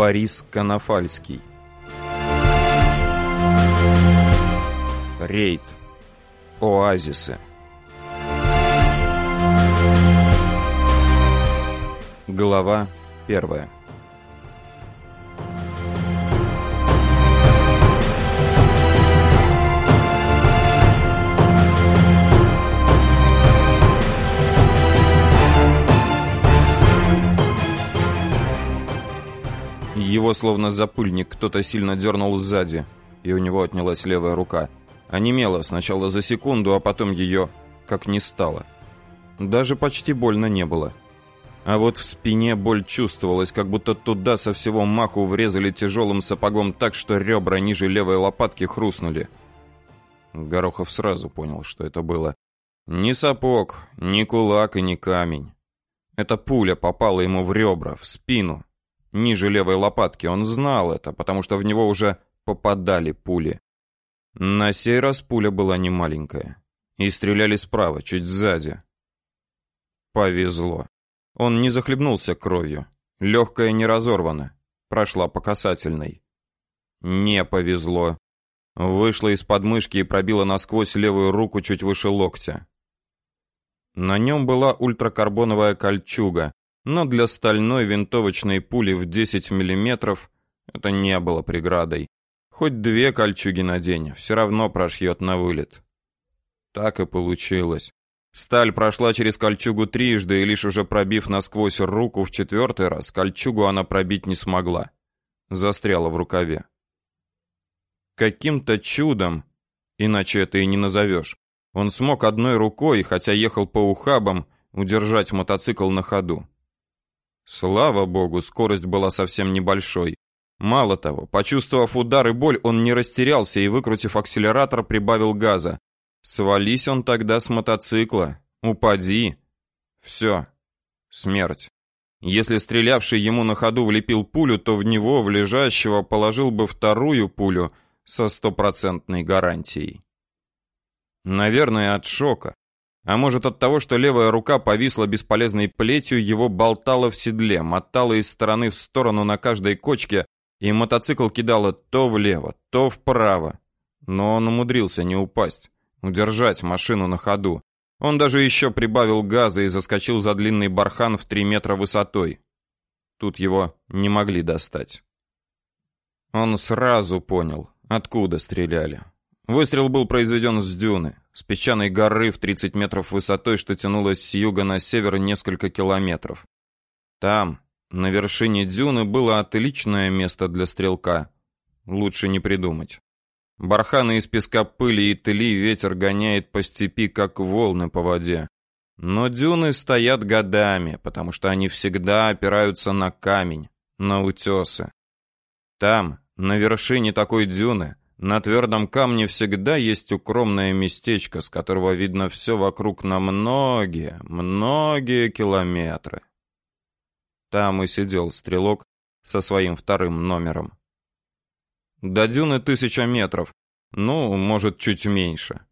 Борис Конофальский. Рейд. Оазисы. Глава первая. Его словно запыльник кто-то сильно дернул сзади, и у него отнялась левая рука. Онемела сначала за секунду, а потом ее как не стало. Даже почти больно не было. А вот в спине боль чувствовалась, как будто туда со всего маху врезали тяжелым сапогом так, что ребра ниже левой лопатки хрустнули. Горохов сразу понял, что это было. Ни сапог, ни кулак и ни камень. Эта пуля попала ему в ребра, в спину, ниже левой лопатки. Он знал это, потому что в него уже попадали пули. На сей раз пуля была не маленькая. И стреляли справа, чуть сзади. Повезло. Он не захлебнулся кровью. Легкая не разорвана. Прошла по касательной. Не повезло. Вышла из подмышки и пробила насквозь левую руку чуть выше локтя. На нем была ультракарбоновая кольчуга, но для стальной винтовочной пули в 10 мм это не было преградой. Хоть две кольчуги надень, все равно прошьет на вылет. Так и получилось. Сталь прошла через кольчугу трижды, и лишь уже пробив насквозь руку в четвертый раз, кольчугу она пробить не смогла. Застряла в рукаве. Каким-то чудом, иначе это и не назовешь, он смог одной рукой, хотя ехал по ухабам, удержать мотоцикл на ходу. Слава богу, скорость была совсем небольшой. Мало того, почувствовав удар и боль, он не растерялся и, выкрутив акселератор, прибавил газа. Свались он тогда с мотоцикла. Упади. Все. Смерть. Если стрелявший ему на ходу влепил пулю, то в него, в лежащего, положил бы вторую пулю со стопроцентной гарантией. Наверное, от шока. А может от того, что левая рука повисла бесполезной плетью, его болтало в седле, мотало из стороны в сторону на каждой кочке, и мотоцикл кидало то влево, то вправо. Но он умудрился не упасть, удержать машину на ходу. Он даже еще прибавил газа и заскочил за длинный бархан в три метра высотой. Тут его не могли достать. Он сразу понял, откуда стреляли. Выстрел был произведен с дюны с песчаной горы в 30 метров высотой, что тянулась с юга на север несколько километров. Там, на вершине дюны, было отличное место для стрелка. Лучше не придумать. Барханы из песка пыли и тыли ветер гоняет по степи, как волны по воде. Но дюны стоят годами, потому что они всегда опираются на камень, на утесы. Там, на вершине такой дюны, на твердом камне всегда есть укромное местечко, с которого видно все вокруг на многие, многие километры. Там и сидел стрелок со своим вторым номером. До дюны тысяча метров, ну, может, чуть меньше.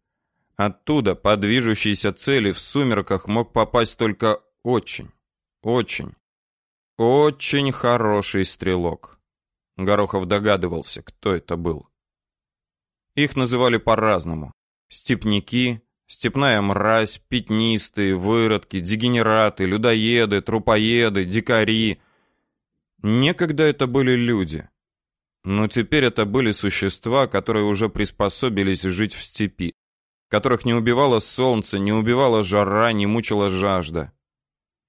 Оттуда по движущейся цели в сумерках мог попасть только очень, очень, очень хороший стрелок. Горохов догадывался, кто это был. Их называли по-разному. Степняки, степная мразь, пятнистые, выродки, дегенераты, людоеды, трупоеды, дикари. Некогда это были люди. Но теперь это были существа, которые уже приспособились жить в степи, которых не убивало солнце, не убивала жара, не мучила жажда.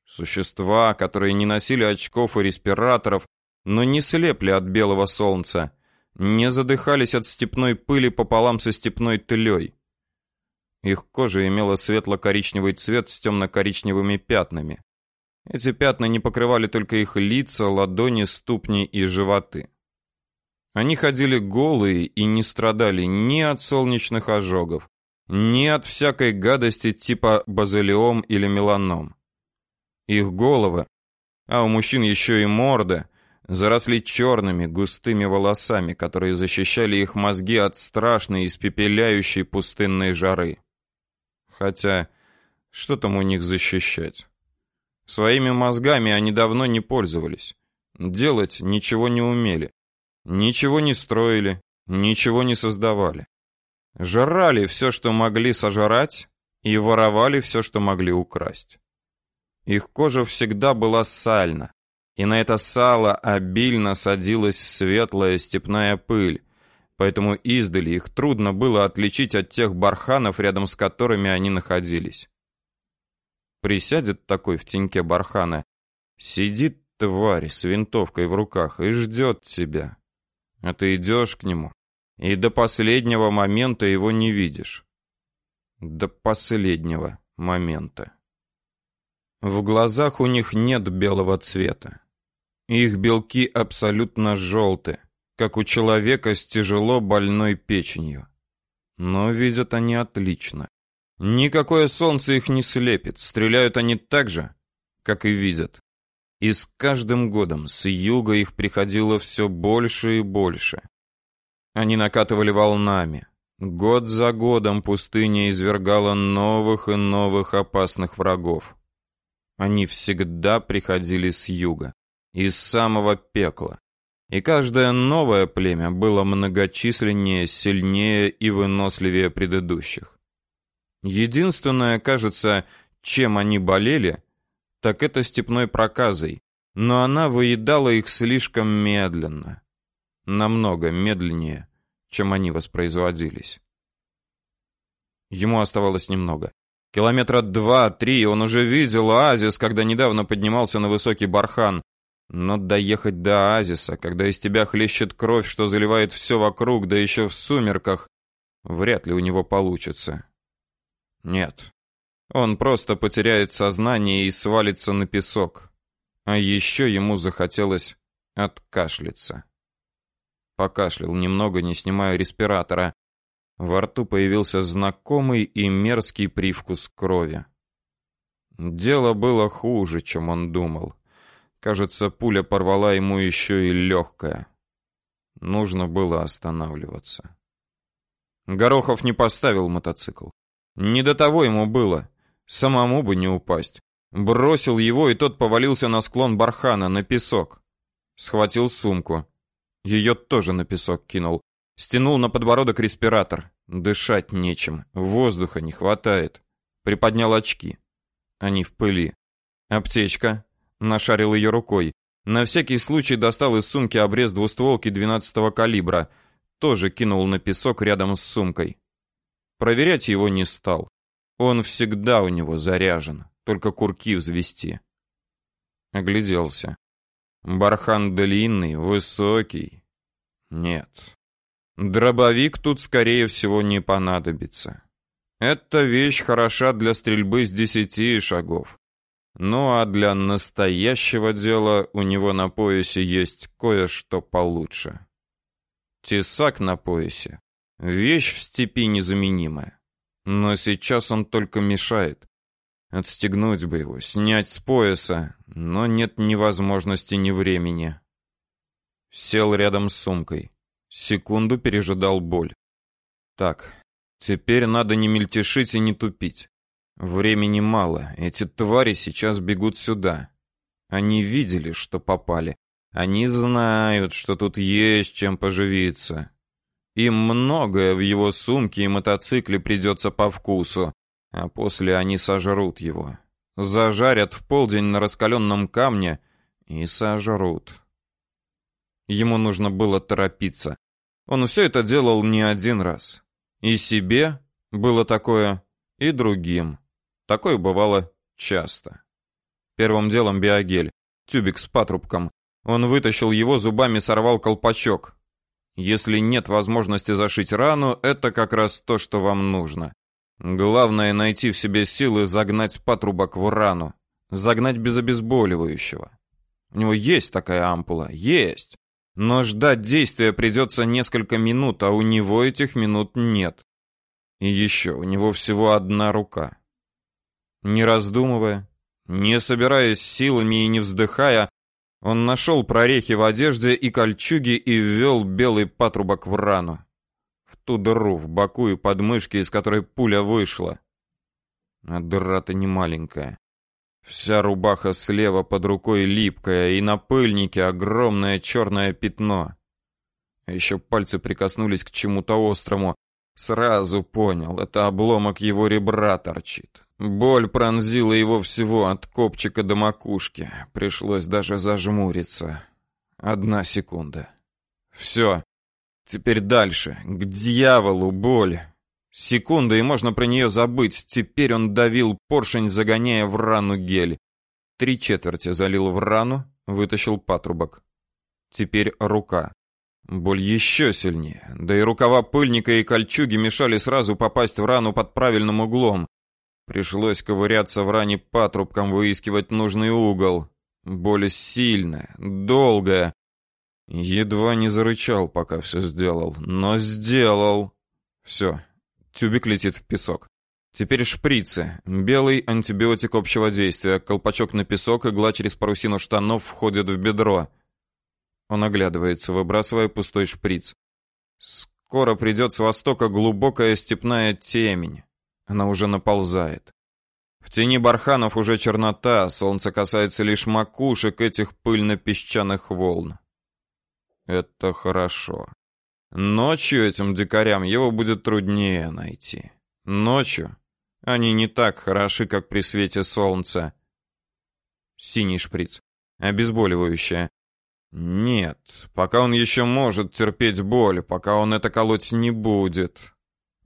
Существа, которые не носили очков и респираторов, но не слепли от белого солнца, не задыхались от степной пыли пополам со степной тылей. Их кожа имела светло-коричневый цвет с темно-коричневыми пятнами. Эти пятна не покрывали только их лица, ладони, ступни и животы. Они ходили голые и не страдали ни от солнечных ожогов, ни от всякой гадости типа базилиом или меланом. Их головы, а у мужчин еще и морда, заросли черными густыми волосами, которые защищали их мозги от страшной испепеляющей пустынной жары. Хотя, что там у них защищать? Своими мозгами они давно не пользовались. делать ничего не умели, ничего не строили, ничего не создавали. Жрали все, что могли сожрать, и воровали все, что могли украсть. Их кожа всегда была сальна, и на это сало обильно садилась светлая степная пыль, поэтому издали их трудно было отличить от тех барханов, рядом с которыми они находились. Присядет такой в теньке бархана, сидит тварь с винтовкой в руках и ждет тебя. А ты идешь к нему, и до последнего момента его не видишь. До последнего момента. В глазах у них нет белого цвета. Их белки абсолютно желтые как у человека с тяжело больной печенью. Но видят они отлично. Никакое солнце их не слепит, стреляют они так же, как и видят. И с каждым годом с юга их приходило все больше и больше. Они накатывали волнами. Год за годом пустыня извергала новых и новых опасных врагов. Они всегда приходили с юга, из самого пекла, и каждое новое племя было многочисленнее, сильнее и выносливее предыдущих. Единственное, кажется, чем они болели, так это степной проказой, но она выедала их слишком медленно, намного медленнее, чем они воспроизводились. Ему оставалось немного. Километра два-три он уже видел оазис, когда недавно поднимался на высокий бархан, но доехать до оазиса, когда из тебя хлещет кровь, что заливает все вокруг, да еще в сумерках, вряд ли у него получится. Нет. Он просто потеряет сознание и свалится на песок. А еще ему захотелось откашляться. Покашлял немного, не снимая респиратора. Во рту появился знакомый и мерзкий привкус крови. Дело было хуже, чем он думал. Кажется, пуля порвала ему еще и легкое. Нужно было останавливаться. Горохов не поставил мотоцикл. Не до того ему было. Самому бы не упасть. Бросил его, и тот повалился на склон бархана, на песок. Схватил сумку. Ее тоже на песок кинул. Стянул на подбородок респиратор. Дышать нечем, воздуха не хватает. Приподнял очки. Они в пыли. Аптечка, Нашарил ее рукой. На всякий случай достал из сумки обрез двустволки 12-го калибра, тоже кинул на песок рядом с сумкой. Проверять его не стал. Он всегда у него заряжен, только курки взвести. Огляделся. Бархан длинный, высокий. Нет. Дробовик тут скорее всего не понадобится. Эта вещь хороша для стрельбы с десяти шагов. Ну а для настоящего дела у него на поясе есть кое-что получше. Тесак на поясе вещь в степи незаменимая. Но сейчас он только мешает. Отстегнуть бы его, снять с пояса, но нет ни возможности, ни времени. Сел рядом с сумкой. Секунду пережидал боль. Так, теперь надо не мельтешить и не тупить. Времени мало. Эти твари сейчас бегут сюда. Они видели, что попали. Они знают, что тут есть чем поживиться. Им многое в его сумке и мотоцикле придется по вкусу, а после они сожрут его. Зажарят в полдень на раскаленном камне и сожрут. Ему нужно было торопиться. Он все это делал не один раз. И себе было такое, и другим. Такое бывало часто. Первым делом биогель, тюбик с патрубком. Он вытащил его зубами, сорвал колпачок. Если нет возможности зашить рану, это как раз то, что вам нужно. Главное найти в себе силы загнать патрубок в рану, загнать без обезболивающего. У него есть такая ампула, есть. Но ждать действия придется несколько минут, а у него этих минут нет. И еще, у него всего одна рука. Не раздумывая, не собираясь силами и не вздыхая, он нашел прорехи в одежде и кольчуге и ввел белый патрубок в рану. В ту дыру в боку и подмышке, из которой пуля вышла. А дыра-то не маленькая. Вся рубаха слева под рукой липкая, и на пыльнике огромное черное пятно. Еще пальцы прикоснулись к чему-то острому. Сразу понял, это обломок его ребра торчит. Боль пронзила его всего от копчика до макушки. Пришлось даже зажмуриться. Одна секунда. Все. Теперь дальше. К дьяволу боль. Секунда, и можно про нее забыть. Теперь он давил поршень, загоняя в рану гель. Три четверти залил в рану, вытащил патрубок. Теперь рука. Боль еще сильнее. Да и рукава пыльника и кольчуги мешали сразу попасть в рану под правильным углом. Пришлось ковыряться в ране патрубком, выискивать нужный угол. Боль сильная, долгая. Едва не зарычал, пока все сделал, но сделал. Все, Тюбик летит в песок. Теперь шприцы. Белый антибиотик общего действия. Колпачок на песок, игла через парусину штанов входит в бедро. Он оглядывается, выбрасывая пустой шприц. Скоро придет с востока глубокая степная темень. Она уже наползает. В тени барханов уже чернота, солнце касается лишь макушек этих пыльно-песчаных волн. Это хорошо. Ночью этим дикарям его будет труднее найти. Ночью они не так хороши, как при свете солнца. Синий шприц. Обезболивающее. Нет, пока он еще может терпеть боль, пока он это колоть не будет.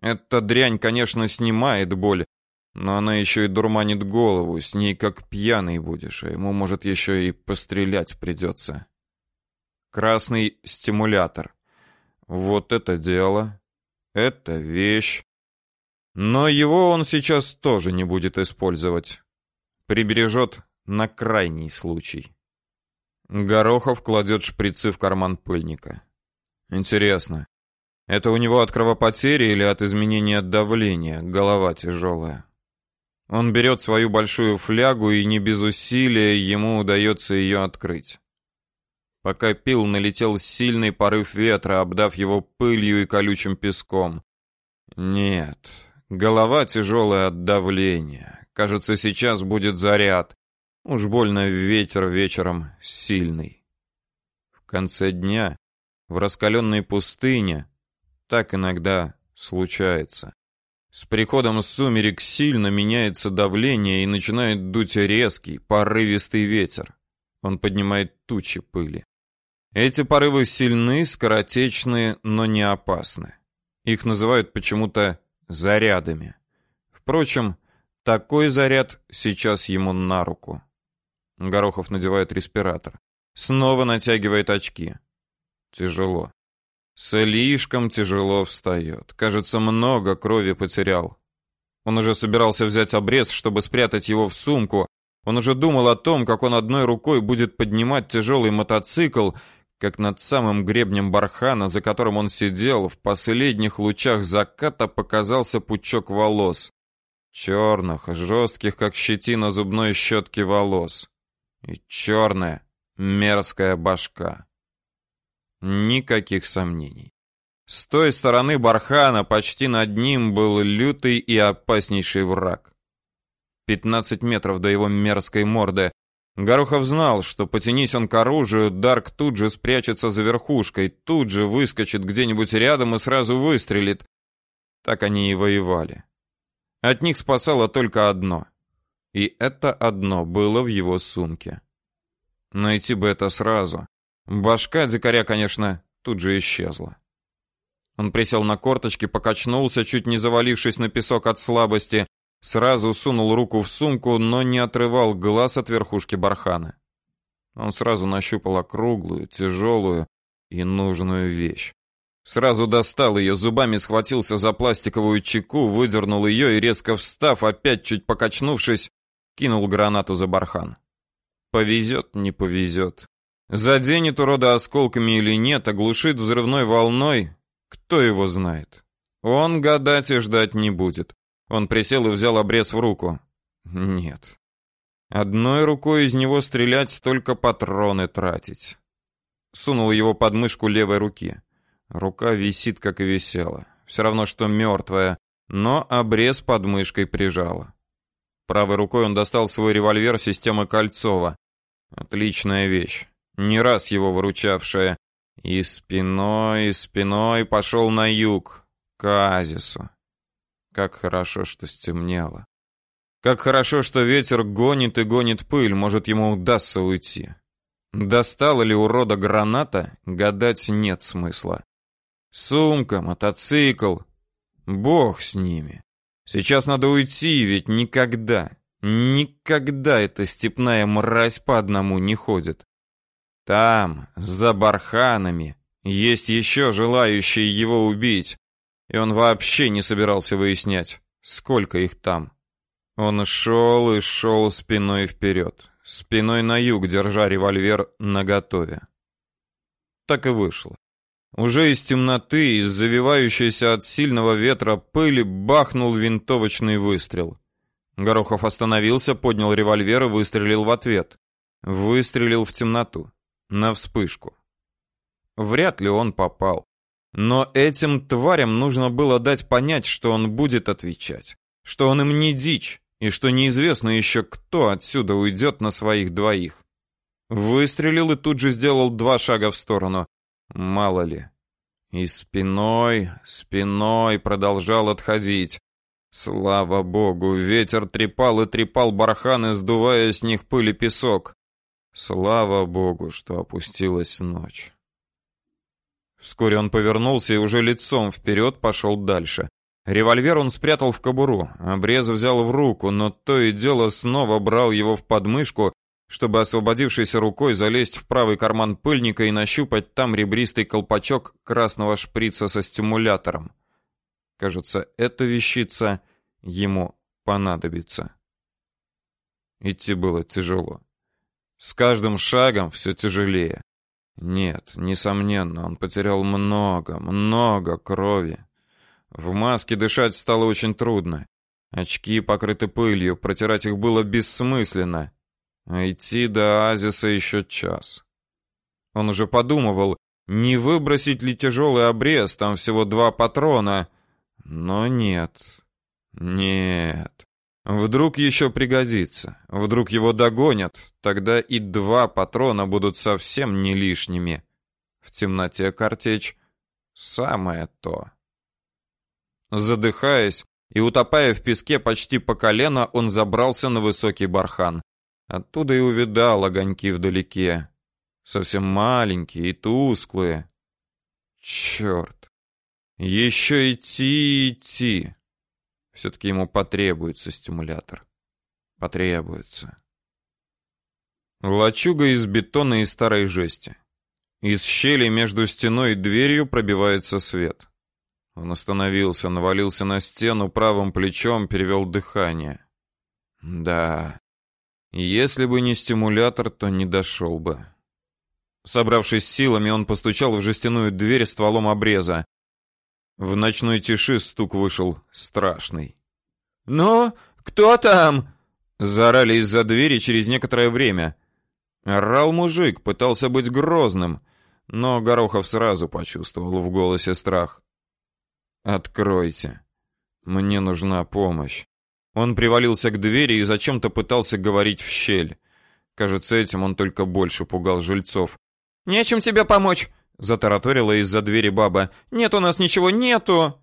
Эта дрянь, конечно, снимает боль, но она еще и дурманит голову, с ней как пьяный будешь, а ему, может, еще и пострелять придется. Красный стимулятор. Вот это дело. Это вещь. Но его он сейчас тоже не будет использовать. Прибережет на крайний случай. Горохов кладет шприцы в карман пыльника. Интересно, это у него от кровопотери или от изменения давления? Голова тяжелая. Он берет свою большую флягу, и не без усилия ему удается ее открыть. Пока пил, налетел сильный порыв ветра, обдав его пылью и колючим песком. Нет, голова тяжелая от давления. Кажется, сейчас будет заряд. Уж больно ветер вечером сильный. В конце дня, в раскаленной пустыне, так иногда случается. С приходом сумерек сильно меняется давление и начинает дуть резкий, порывистый ветер. Он поднимает тучи пыли. Эти порывы сильны, скоротечны, но не опасны. Их называют почему-то зарядами. Впрочем, такой заряд сейчас ему на руку. Горохов надевает респиратор. Снова натягивает очки. Тяжело. Слишком тяжело встает. Кажется, много крови потерял. Он уже собирался взять обрез, чтобы спрятать его в сумку. Он уже думал о том, как он одной рукой будет поднимать тяжелый мотоцикл, как над самым гребнем бархана, за которым он сидел, в последних лучах заката показался пучок волос. Черных, жестких, как щетина зубной щетки волос. И черная, мерзкая башка. Никаких сомнений. С той стороны бархана почти над ним был лютый и опаснейший враг. 15 метров до его мерзкой морды, Горохов знал, что потянись он к оружию, Дарк тут же спрячется за верхушкой, тут же выскочит где-нибудь рядом и сразу выстрелит. Так они и воевали. От них спасало только одно. И это одно было в его сумке. Найти бы это сразу. Башка дикаря, конечно, тут же исчезла. Он присел на корточки, покачнулся, чуть не завалившись на песок от слабости, Сразу сунул руку в сумку, но не отрывал глаз от верхушки бархана. Он сразу нащупал округлую, тяжелую и нужную вещь. Сразу достал ее, зубами схватился за пластиковую чеку, выдернул ее и, резко встав, опять чуть покачнувшись, кинул гранату за бархан. Повезет, не повезет. Заденет урода осколками или нет, оглушит взрывной волной, кто его знает. Он гадать и ждать не будет. Он присел и взял обрез в руку. Нет. Одной рукой из него стрелять, только патроны тратить. Сунул его под мышку левой руки. Рука висит, как и висела. Все равно, что мертвая, но обрез под мышкой прижала. Правой рукой он достал свой револьвер системы Кольцова. Отличная вещь, не раз его выручавшая. И спиной, и спиной пошел на юг, к оазису. Как хорошо, что стемнело. Как хорошо, что ветер гонит и гонит пыль, может, ему удастся уйти. Достала ли урода граната, гадать нет смысла. Сумка, мотоцикл, бог с ними. Сейчас надо уйти, ведь никогда, никогда эта степная мразь по одному не ходит. Там, за барханами, есть еще желающие его убить, и он вообще не собирался выяснять, сколько их там. Он шел и шел спиной вперед, спиной на юг, держа револьвер наготове. Так и вышло. Уже из темноты, из завивающейся от сильного ветра пыли бахнул винтовочный выстрел. Горохов остановился, поднял револьвер и выстрелил в ответ. Выстрелил в темноту на вспышку. Вряд ли он попал. Но этим тварям нужно было дать понять, что он будет отвечать, что он им не дичь, и что неизвестно еще кто отсюда уйдет на своих двоих. Выстрелил и тут же сделал два шага в сторону. Мало ли. И спиной, спиной продолжал отходить. Слава богу, ветер трепал и трепал барханы, сдувая с них пыль и песок. Слава богу, что опустилась ночь. Вскоре он повернулся и уже лицом вперед пошел дальше. Револьвер он спрятал в кобуру, обрез взял в руку, но то и дело снова брал его в подмышку, чтобы освободившейся рукой залезть в правый карман пыльника и нащупать там ребристый колпачок красного шприца со стимулятором. Кажется, эта вещица ему понадобится. Идти было тяжело. С каждым шагом все тяжелее. Нет, несомненно, он потерял много, много крови. В маске дышать стало очень трудно. Очки покрыты пылью, протирать их было бессмысленно. А идти до оазиса еще час. Он уже подумывал, не выбросить ли тяжелый обрез, там всего два патрона. Но нет. Нет. Вдруг еще пригодится. Вдруг его догонят, тогда и два патрона будут совсем не лишними. В темноте картечь самое то. Задыхаясь и утопая в песке почти по колено, он забрался на высокий бархан. Оттуда и увидал огоньки вдалеке, совсем маленькие и тусклые. Черт! Еще идти, идти. Все-таки ему потребуется стимулятор. Потребуется. Лачуга из бетона и старой жести. Из щели между стеной и дверью пробивается свет. Он остановился, навалился на стену правым плечом, перевел дыхание. Да. Если бы не стимулятор, то не дошел бы. Собравшись силами, он постучал в жестяную дверь стволом обреза. В ночной тиши стук вышел страшный. «Ну, кто там?» Заорали из-за двери через некоторое время. Орал мужик, пытался быть грозным, но Горохов сразу почувствовал в голосе страх. «Откройте. Мне нужна помощь». Он привалился к двери и зачем-то пытался говорить в щель. Кажется, этим он только больше пугал жильцов. «Нечем тебе помочь!» Затараторила из-за двери баба. Нет у нас ничего, нету.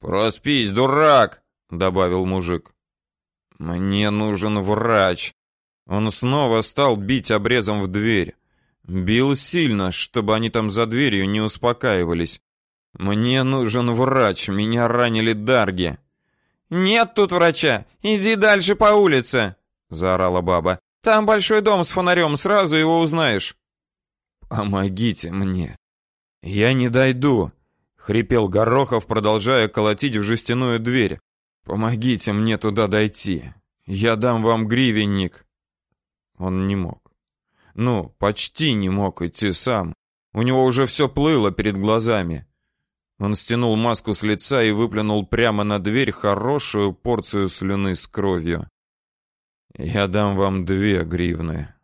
Проспись, дурак, добавил мужик. Мне нужен врач. Он снова стал бить обрезом в дверь. Бил сильно, чтобы они там за дверью не успокаивались. Мне нужен врач, меня ранили дарги. Нет тут врача. Иди дальше по улице, заорала баба. Там большой дом с фонарем, сразу его узнаешь. Помогите мне. Я не дойду, хрипел Горохов, продолжая колотить в жестяную дверь. Помогите мне туда дойти. Я дам вам гривенник. Он не мог. Ну, почти не мог идти сам. У него уже все плыло перед глазами. Он стянул маску с лица и выплюнул прямо на дверь хорошую порцию слюны с кровью. Я дам вам две гривны.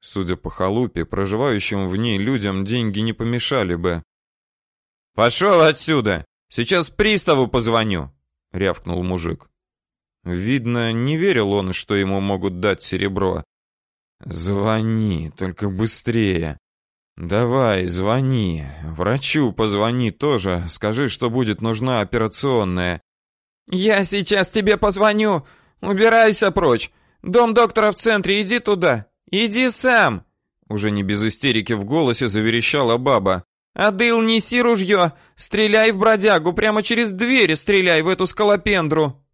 Судя по халупе, проживающим в ней людям деньги не помешали бы. Пошел отсюда! Сейчас приставу позвоню, рявкнул мужик. Видно, не верил он, что ему могут дать серебро. Звони, только быстрее. Давай, звони. Врачу позвони тоже. Скажи, что будет нужна операционная. Я сейчас тебе позвоню. Убирайся прочь. Дом доктора в центре, иди туда. Иди сам. Уже не без истерики в голосе заверещала баба. Адыл, неси ружье. Стреляй в бродягу, прямо через двери стреляй в эту скалопендру.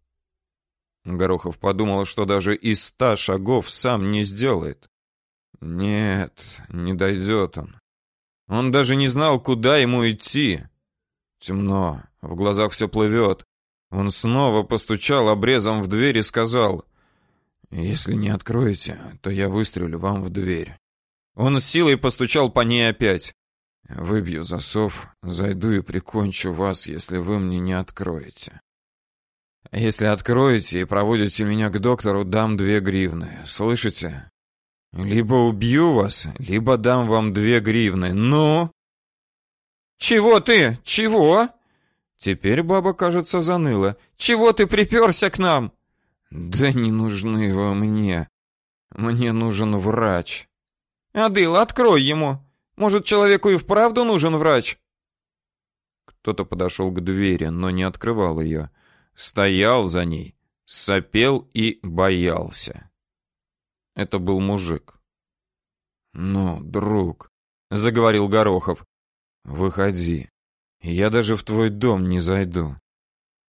Горохов подумал, что даже из ста шагов сам не сделает. Нет, не дойдет он. Он даже не знал, куда ему идти. Темно, в глазах все плывет. Он снова постучал обрезом в дверь и сказал: "Если не откроете, то я выстрелю вам в дверь". Он с силой постучал по ней опять. "Выбью засов, зайду и прикончу вас, если вы мне не откроете". Если откроете и проводите меня к доктору, дам две гривны. Слышите? Либо убью вас, либо дам вам две гривны. Ну? Чего ты? Чего? Теперь баба, кажется, заныла. Чего ты приперся к нам? Да не нужны вы мне. Мне нужен врач. Адыл, открой ему. Может, человеку и вправду нужен врач? Кто-то подошел к двери, но не открывал ее стоял за ней, сопел и боялся. Это был мужик. "Ну, друг", заговорил Горохов. "Выходи. Я даже в твой дом не зайду.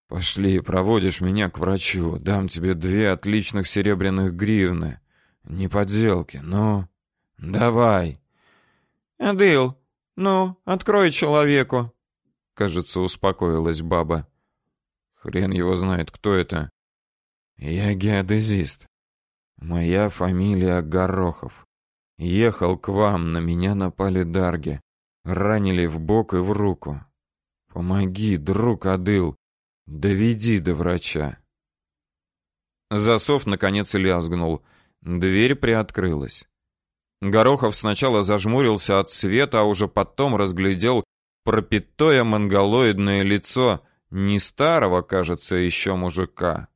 Пошли, проводишь меня к врачу, дам тебе две отличных серебряных гривны. Не подделки, но давай". "Адыл, ну, открой человеку", кажется, успокоилась баба. Хрен его знает, кто это. Я геодезист. Моя фамилия Горохов. Ехал к вам, на меня напали дарги. Ранили в бок и в руку. Помоги, друг Адыл. Доведи до врача. Засов наконец лязгнул. Дверь приоткрылась. Горохов сначала зажмурился от света, а уже потом разглядел пропитое монголоидное лицо не старого, кажется, еще мужика.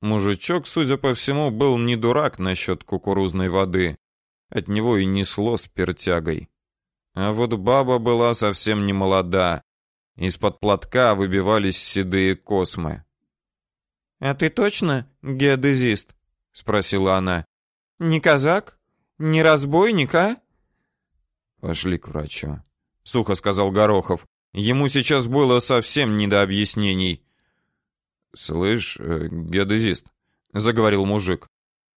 Мужичок, судя по всему, был не дурак насчет кукурузной воды. От него и несло спиртягой. А вот баба была совсем не молода. Из-под платка выбивались седые космы. «А ты точно геодезист?» — спросила она. «Не казак? Не разбойник, а?» «Пошли к врачу», — сухо сказал Горохов. Ему сейчас было совсем не до объяснений. «Слышь, э, геодезист», — заговорил мужик.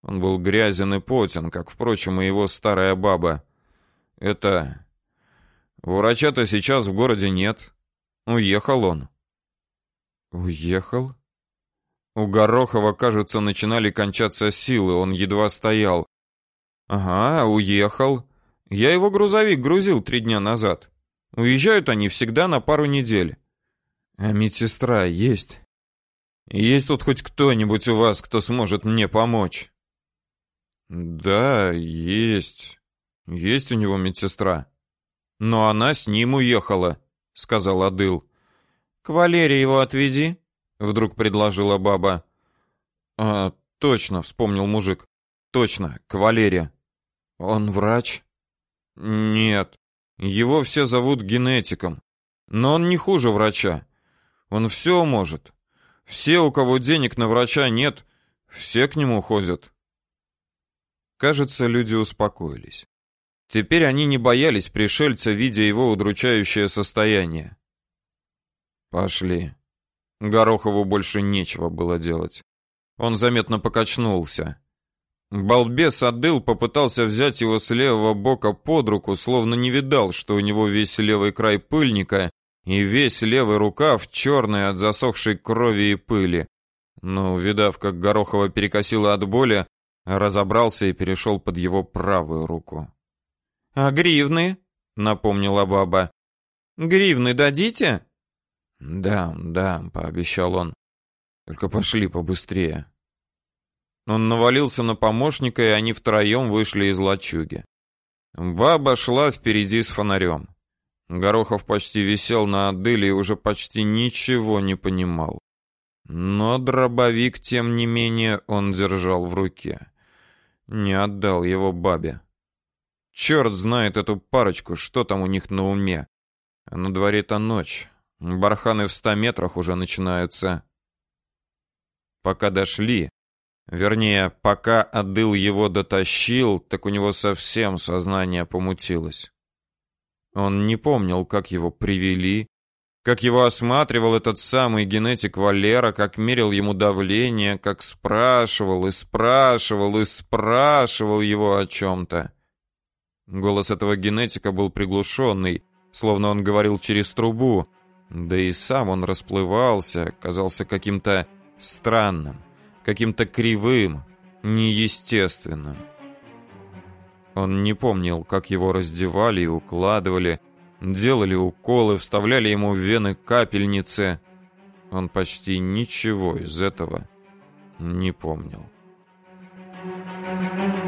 Он был грязен и потен, как, впрочем, и его старая баба. «Это... Врача-то сейчас в городе нет. Уехал он». «Уехал?» У Горохова, кажется, начинали кончаться силы, он едва стоял. «Ага, уехал. Я его грузовик грузил три дня назад». Уезжают они всегда на пару недель. А медсестра есть? Есть тут хоть кто-нибудь у вас, кто сможет мне помочь? Да, есть. Есть у него медсестра. Но она с ним уехала, сказал Адыл. К Валерии его отведи, вдруг предложила баба. А, точно, вспомнил мужик. Точно, к Валере. Он врач? Нет, его все зовут генетиком, но он не хуже врача. Он все может. Все, у кого денег на врача нет, все к нему ходят. Кажется, люди успокоились. Теперь они не боялись пришельца, видя его удручающее состояние. Пошли. Горохову больше нечего было делать. Он заметно покачнулся. Балбес Адыл попытался взять его с левого бока под руку, словно не видал, что у него весь левый край пыльника и весь левый рукав черный от засохшей крови и пыли. Но, увидав, как Горохова перекосило от боли, разобрался и перешел под его правую руку. «А гривны?» — напомнила баба. «Гривны дадите?» «Да, да», — пообещал он. «Только пошли побыстрее». Он навалился на помощника, и они втроем вышли из лачуги. Баба шла впереди с фонарем. Горохов почти висел на отдыле и уже почти ничего не понимал. Но дробовик, тем не менее, он держал в руке. Не отдал его бабе. Черт знает эту парочку, что там у них на уме. На дворе-то ночь. Барханы в ста метрах уже начинаются. Пока дошли, вернее, пока Адыл его дотащил, так у него совсем сознание помутилось. Он не помнил, как его привели, как его осматривал этот самый генетик Валера, как мерил ему давление, как спрашивал и спрашивал и спрашивал его о чем-то. Голос этого генетика был приглушенный, словно он говорил через трубу, да и сам он расплывался, казался каким-то странным, каким-то кривым, неестественным. Он не помнил, как его раздевали и укладывали, делали уколы, вставляли ему в вены капельницы. Он почти ничего из этого не помнил. Thank you.